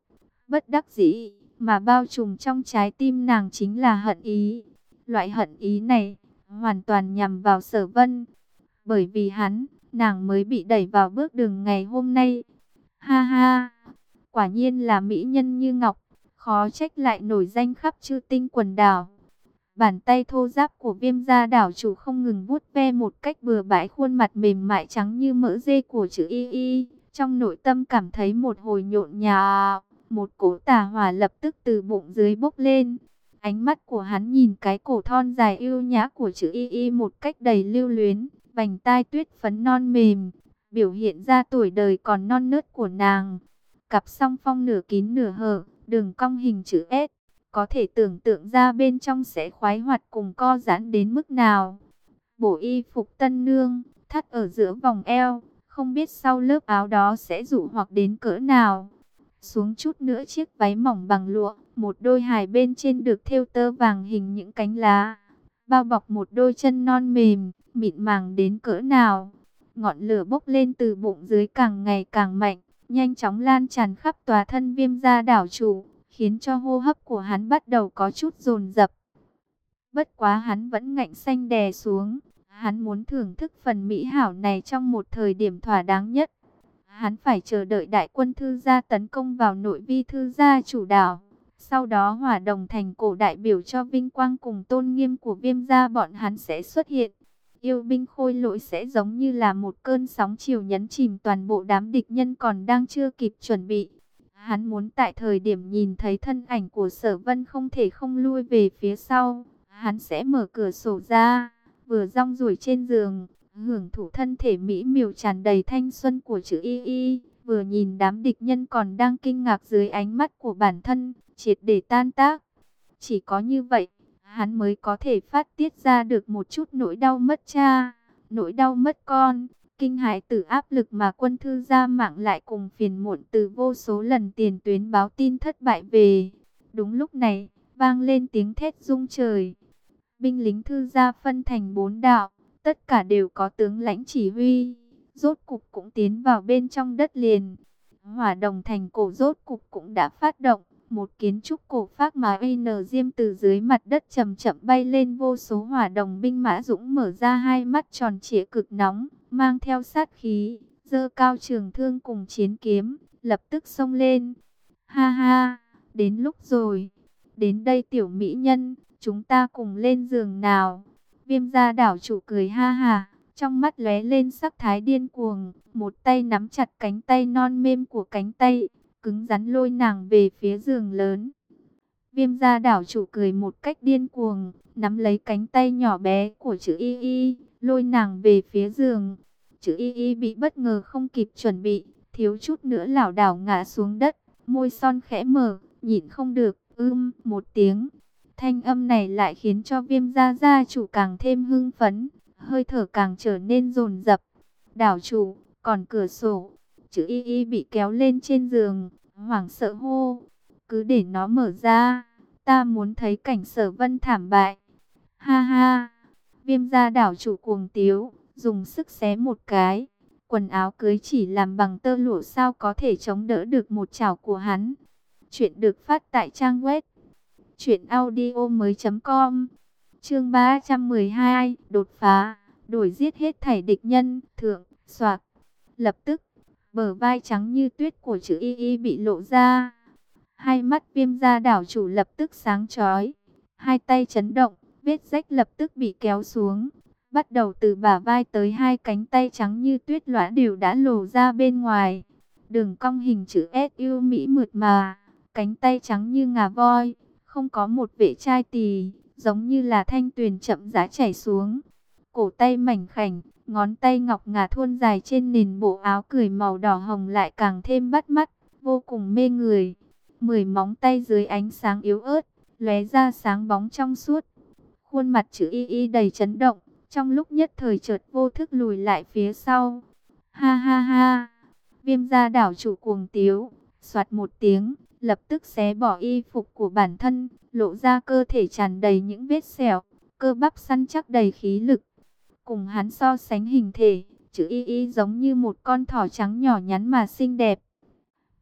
bất đắc dĩ, mà bao trùm trong trái tim nàng chính là hận ý. Loại hận ý này, hoàn toàn nhằm vào sở vân. Bởi vì hắn, nàng mới bị đẩy vào bước đường ngày hôm nay. Ha ha, quả nhiên là mỹ nhân như ngọc, khó trách lại nổi danh khắp chư tinh quần đảo. Bàn tay thô giáp của viêm gia đảo chủ không ngừng vuốt ve một cách bừa bãi khuôn mặt mềm mại trắng như mỡ dê của chữ y y. Trong nội tâm cảm thấy một hồi nhộn nhào, một cỗ tà hỏa lập tức từ bụng dưới bốc lên. Ánh mắt của hắn nhìn cái cổ thon dài yêu nhã của chữ y y một cách đầy lưu luyến, vành tai tuyết phấn non mềm, biểu hiện ra tuổi đời còn non nớt của nàng. Cặp song phong nửa kín nửa hở, đường cong hình chữ S, có thể tưởng tượng ra bên trong sẽ khoái hoạt cùng co giãn đến mức nào. bộ y phục tân nương, thắt ở giữa vòng eo, không biết sau lớp áo đó sẽ dụ hoặc đến cỡ nào. Xuống chút nữa chiếc váy mỏng bằng lụa, một đôi hài bên trên được thêu tơ vàng hình những cánh lá, bao bọc một đôi chân non mềm, mịn màng đến cỡ nào. Ngọn lửa bốc lên từ bụng dưới càng ngày càng mạnh, nhanh chóng lan tràn khắp tòa thân viêm gia đảo chủ, khiến cho hô hấp của hắn bắt đầu có chút dồn dập. Bất quá hắn vẫn ngạnh xanh đè xuống, hắn muốn thưởng thức phần mỹ hảo này trong một thời điểm thỏa đáng nhất. Hắn phải chờ đợi đại quân thư gia tấn công vào nội vi thư gia chủ đảo. Sau đó hòa đồng thành cổ đại biểu cho vinh quang cùng tôn nghiêm của viêm gia bọn hắn sẽ xuất hiện. Yêu binh khôi lỗi sẽ giống như là một cơn sóng chiều nhấn chìm toàn bộ đám địch nhân còn đang chưa kịp chuẩn bị. Hắn muốn tại thời điểm nhìn thấy thân ảnh của sở vân không thể không lui về phía sau. Hắn sẽ mở cửa sổ ra, vừa rong ruổi trên giường, hưởng thụ thân thể mỹ miều tràn đầy thanh xuân của chữ y y. Vừa nhìn đám địch nhân còn đang kinh ngạc dưới ánh mắt của bản thân, triệt để tan tác. Chỉ có như vậy, hắn mới có thể phát tiết ra được một chút nỗi đau mất cha, nỗi đau mất con, kinh hãi từ áp lực mà quân thư gia mạng lại cùng phiền muộn từ vô số lần tiền tuyến báo tin thất bại về. Đúng lúc này, vang lên tiếng thét rung trời. Binh lính thư gia phân thành bốn đạo, tất cả đều có tướng lãnh chỉ huy, rốt cục cũng tiến vào bên trong đất liền. Hỏa đồng thành cổ rốt cục cũng đã phát động. Một kiến trúc cổ phác mà N Diêm từ dưới mặt đất chậm chậm bay lên vô số hỏa đồng binh mã dũng mở ra hai mắt tròn trịa cực nóng, mang theo sát khí, dơ cao trường thương cùng chiến kiếm, lập tức xông lên. Ha ha, đến lúc rồi, đến đây tiểu mỹ nhân, chúng ta cùng lên giường nào. Viêm gia đảo chủ cười ha ha, trong mắt lóe lên sắc thái điên cuồng, một tay nắm chặt cánh tay non mềm của cánh tay, cứng rắn lôi nàng về phía giường lớn. Viêm gia đảo chủ cười một cách điên cuồng, nắm lấy cánh tay nhỏ bé của chữ y y, lôi nàng về phía giường. Chữ y y bị bất ngờ không kịp chuẩn bị, thiếu chút nữa lảo đảo ngã xuống đất, môi son khẽ mở, nhịn không được, ưm, một tiếng. Thanh âm này lại khiến cho viêm gia gia chủ càng thêm hưng phấn, hơi thở càng trở nên rồn rập. Đảo chủ, còn cửa sổ, chữ y y bị kéo lên trên giường, hoảng sợ hô, cứ để nó mở ra, ta muốn thấy cảnh sở vân thảm bại. Ha ha, viêm gia đảo chủ cuồng tiếu, dùng sức xé một cái, quần áo cưới chỉ làm bằng tơ lụa sao có thể chống đỡ được một chảo của hắn. Chuyện được phát tại trang web truyệnaudiomoi.com. Chương 312, đột phá, đổi giết hết thảy địch nhân, thượng, soạc. Lập tức Bờ vai trắng như tuyết của chữ y y bị lộ ra. Hai mắt viêm da đảo chủ lập tức sáng chói. Hai tay chấn động, vết rách lập tức bị kéo xuống. Bắt đầu từ bả vai tới hai cánh tay trắng như tuyết lõa đều đã lộ ra bên ngoài. Đường cong hình chữ S yêu mỹ mượt mà, cánh tay trắng như ngà voi, không có một vệ trai tì, giống như là thanh tuyền chậm rãi chảy xuống. Cổ tay mảnh khảnh, ngón tay ngọc ngà thuôn dài trên nền bộ áo cười màu đỏ hồng lại càng thêm bắt mắt, vô cùng mê người. Mười móng tay dưới ánh sáng yếu ớt, lóe ra sáng bóng trong suốt. Khuôn mặt chữ y y đầy chấn động, trong lúc nhất thời chợt vô thức lùi lại phía sau. Ha ha ha, viêm gia đảo chủ cuồng tiếu, soạt một tiếng, lập tức xé bỏ y phục của bản thân, lộ ra cơ thể tràn đầy những vết sẹo, cơ bắp săn chắc đầy khí lực. Cùng hắn so sánh hình thể, chữ y y giống như một con thỏ trắng nhỏ nhắn mà xinh đẹp.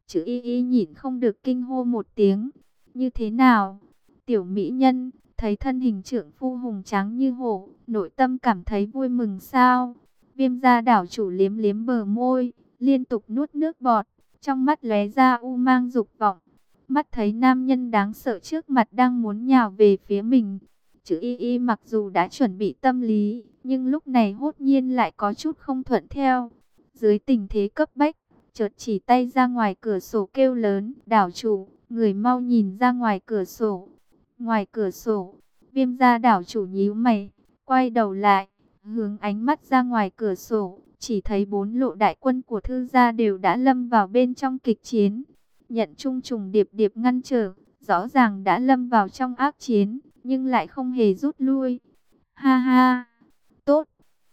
Chữ y y nhịn không được kinh hô một tiếng. Như thế nào? Tiểu mỹ nhân, thấy thân hình trưởng phu hùng trắng như hổ, nội tâm cảm thấy vui mừng sao? Viêm gia đảo chủ liếm liếm bờ môi, liên tục nuốt nước bọt, trong mắt lóe ra u mang dục vọng. Mắt thấy nam nhân đáng sợ trước mặt đang muốn nhào về phía mình. Chữ y y mặc dù đã chuẩn bị tâm lý, nhưng lúc này hốt nhiên lại có chút không thuận theo. Dưới tình thế cấp bách, chợt chỉ tay ra ngoài cửa sổ kêu lớn, đảo chủ, người mau nhìn ra ngoài cửa sổ. Ngoài cửa sổ, viêm gia đảo chủ nhíu mày, quay đầu lại, hướng ánh mắt ra ngoài cửa sổ, chỉ thấy bốn lộ đại quân của thư gia đều đã lâm vào bên trong kịch chiến. Nhận chung trùng điệp điệp ngăn trở, rõ ràng đã lâm vào trong ác chiến, nhưng lại không hề rút lui. Ha ha, tốt,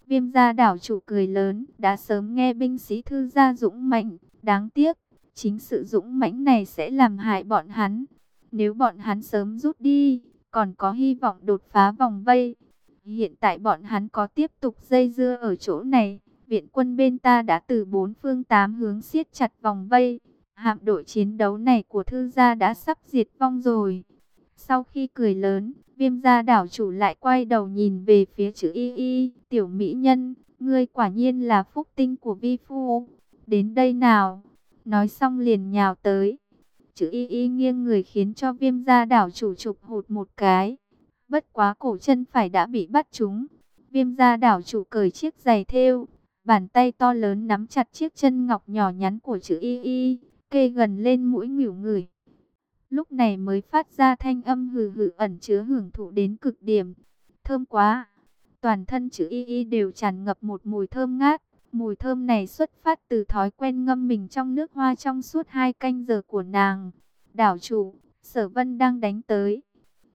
viêm gia đảo chủ cười lớn, đã sớm nghe binh sĩ thư gia dũng mạnh, đáng tiếc, chính sự dũng mãnh này sẽ làm hại bọn hắn. Nếu bọn hắn sớm rút đi, còn có hy vọng đột phá vòng vây. Hiện tại bọn hắn có tiếp tục dây dưa ở chỗ này. Viện quân bên ta đã từ bốn phương tám hướng siết chặt vòng vây. Hạm đội chiến đấu này của thư gia đã sắp diệt vong rồi. Sau khi cười lớn, viêm gia đảo chủ lại quay đầu nhìn về phía chữ y y. Tiểu mỹ nhân, ngươi quả nhiên là phúc tinh của vi phu. Đến đây nào. Nói xong liền nhào tới chữ y y nghiêng người khiến cho viêm gia đảo chủ chụp hụt một cái. Bất quá cổ chân phải đã bị bắt trúng. Viêm gia đảo chủ cởi chiếc giày thêu, bàn tay to lớn nắm chặt chiếc chân ngọc nhỏ nhắn của chữ y y, kê gần lên mũi ngửi người. Lúc này mới phát ra thanh âm hừ hừ ẩn chứa hưởng thụ đến cực điểm. Thơm quá! Toàn thân chữ y y đều tràn ngập một mùi thơm ngát. Mùi thơm này xuất phát từ thói quen ngâm mình trong nước hoa trong suốt hai canh giờ của nàng. Đảo chủ, sở vân đang đánh tới.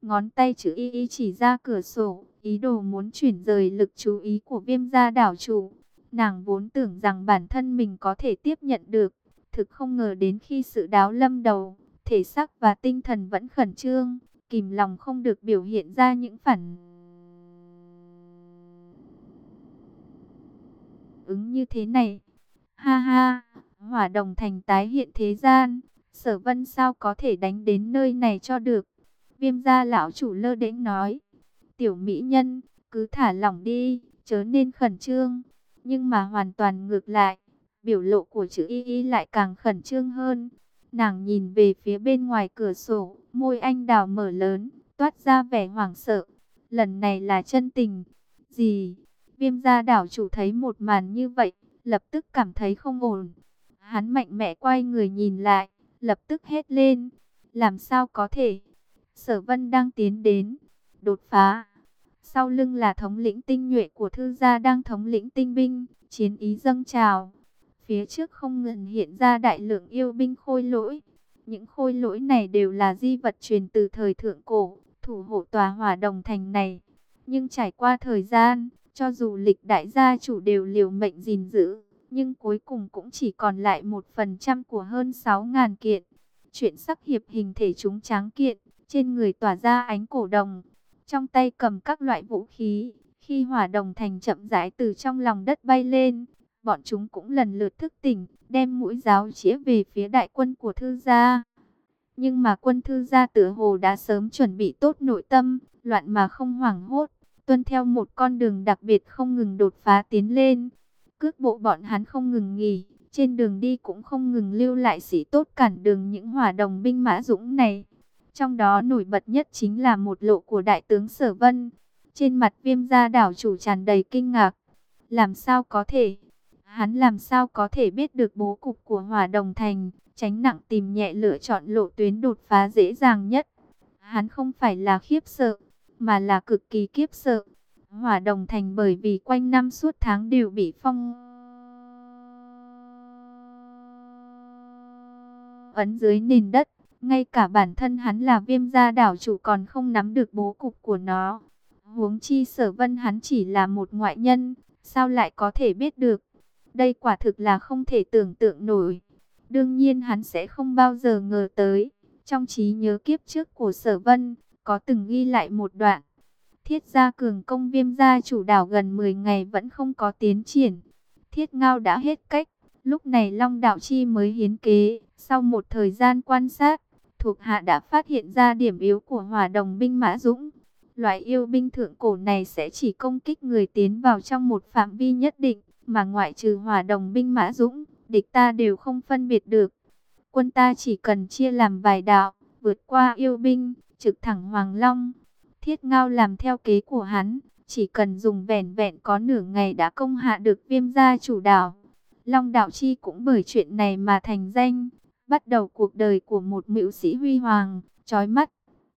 Ngón tay chữ y y chỉ ra cửa sổ, ý đồ muốn chuyển rời lực chú ý của viêm gia đảo chủ. Nàng vốn tưởng rằng bản thân mình có thể tiếp nhận được, thực không ngờ đến khi sự đáo lâm đầu, thể xác và tinh thần vẫn khẩn trương, kìm lòng không được biểu hiện ra những phản ứng như thế này. Ha ha, hỏa đồng thành tái hiện thế gian, sở vân sao có thể đánh đến nơi này cho được. Viêm gia lão chủ lơ đễnh nói, tiểu mỹ nhân, cứ thả lỏng đi, chớ nên khẩn trương. Nhưng mà hoàn toàn ngược lại, biểu lộ của chữ y y lại càng khẩn trương hơn. Nàng nhìn về phía bên ngoài cửa sổ, môi anh đào mở lớn, toát ra vẻ hoảng sợ. Lần này là chân tình. Gì? Viêm gia đảo chủ thấy một màn như vậy, lập tức cảm thấy không ổn. Hắn mạnh mẽ quay người nhìn lại, lập tức hét lên. Làm sao có thể? Sở vân đang tiến đến, đột phá. Sau lưng là thống lĩnh tinh nhuệ của thư gia đang thống lĩnh tinh binh, chiến ý dâng trào. Phía trước không ngừng hiện ra đại lượng yêu binh khôi lỗi. Những khôi lỗi này đều là di vật truyền từ thời thượng cổ, thủ hộ tòa hỏa đồng thành này. Nhưng trải qua thời gian, cho dù lịch đại gia chủ đều liều mệnh gìn giữ, nhưng cuối cùng cũng chỉ còn lại một phần trăm của hơn 6.000 kiện. Chuyện sắc hiệp hình thể chúng tráng kiện, trên người tỏa ra ánh cổ đồng, trong tay cầm các loại vũ khí. Khi hỏa đồng thành chậm rãi từ trong lòng đất bay lên, bọn chúng cũng lần lượt thức tỉnh, đem mũi giáo chĩa về phía đại quân của thư gia. Nhưng mà quân thư gia tựa hồ đã sớm chuẩn bị tốt nội tâm, loạn mà không hoảng hốt tuân theo một con đường đặc biệt không ngừng đột phá tiến lên. Cước bộ bọn hắn không ngừng nghỉ, trên đường đi cũng không ngừng lưu lại sĩ tốt cản đường những hỏa đồng binh mã dũng này. Trong đó nổi bật nhất chính là một lộ của đại tướng Sở Vân. Trên mặt viêm gia đảo chủ tràn đầy kinh ngạc. Làm sao có thể? Hắn làm sao có thể biết được bố cục của hỏa đồng thành, tránh nặng tìm nhẹ lựa chọn lộ tuyến đột phá dễ dàng nhất. Hắn không phải là khiếp sợ, mà là cực kỳ kiếp sợ. Hỏa đồng thành bởi vì quanh năm suốt tháng đều bị phong ấn dưới nền đất. Ngay cả bản thân hắn là viêm gia đảo chủ còn không nắm được bố cục của nó. Huống chi sở vân hắn chỉ là một ngoại nhân, sao lại có thể biết được. Đây quả thực là không thể tưởng tượng nổi. Đương nhiên hắn sẽ không bao giờ ngờ tới. Trong trí nhớ kiếp trước của sở vân, có từng ghi lại một đoạn. Thiết gia cường công viêm gia chủ đảo gần 10 ngày vẫn không có tiến triển. Thiết ngao đã hết cách. Lúc này Long Đạo Chi mới hiến kế. Sau một thời gian quan sát, thuộc hạ đã phát hiện ra điểm yếu của hỏa đồng binh Mã Dũng. Loại yêu binh thượng cổ này sẽ chỉ công kích người tiến vào trong một phạm vi nhất định, mà ngoại trừ hỏa đồng binh Mã Dũng, địch ta đều không phân biệt được. Quân ta chỉ cần chia làm vài đạo, vượt qua yêu binh, trực thẳng Hoàng Long. Thiết Ngao làm theo kế của hắn, chỉ cần dùng vẻn vẹn có nửa ngày đã công hạ được viêm gia chủ đảo. Long Đạo Chi cũng bởi chuyện này mà thành danh, bắt đầu cuộc đời của một mưu sĩ huy hoàng, trói mắt.